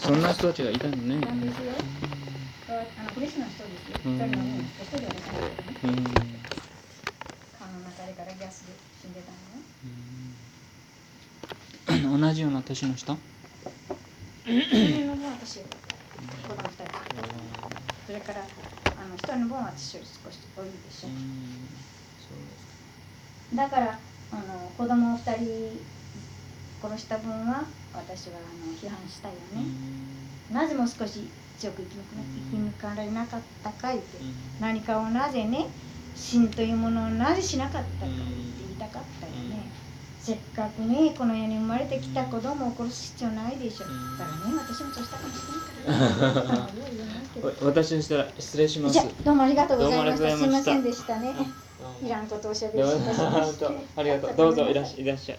そんな人たちがいたのね。あのクリスの人ですようん。一人のね一人は私だけどねうん。缶の中でからギャスで死ん。でたのねうん。同じような年の人それからあの一人の分は私より少し多いでしょうだからあの子供を二人殺した分は私はあの批判したよね、なぜもう少し強く生き抜く生き抜かれなかったかいって、何かをなぜね死というものをなぜしなかったかって言いたかったよね、せっかくねこの世に生まれてきた子供を殺す必要ないでしょ、うん。だからね私もそうしたかもしれないから、ね、私でしたら失礼します。どうもありがとうございました。すいませんでしたね。いらんことをおしゃべりしましどうもありがとう。どうぞいらっしゃい